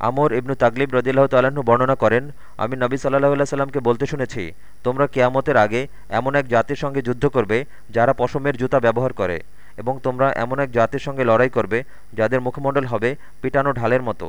আমর ইবনু তাগলিব রদিল্লাহ তালাহু বর্ণনা করেন, আমি নবী সাল্লাহ আল্লাহ সাল্লামকে বলতে শুনেছি, তোমরা কেয়ামতের আগে এমন এক জাতির সঙ্গে যুদ্ধ করবে যারা পশমের জুতা ব্যবহার করে এবং তোমরা এমন এক জাতির সঙ্গে লড়াই করবে যাদের মুখমণ্ডল হবে পিটানো ঢালের মতো।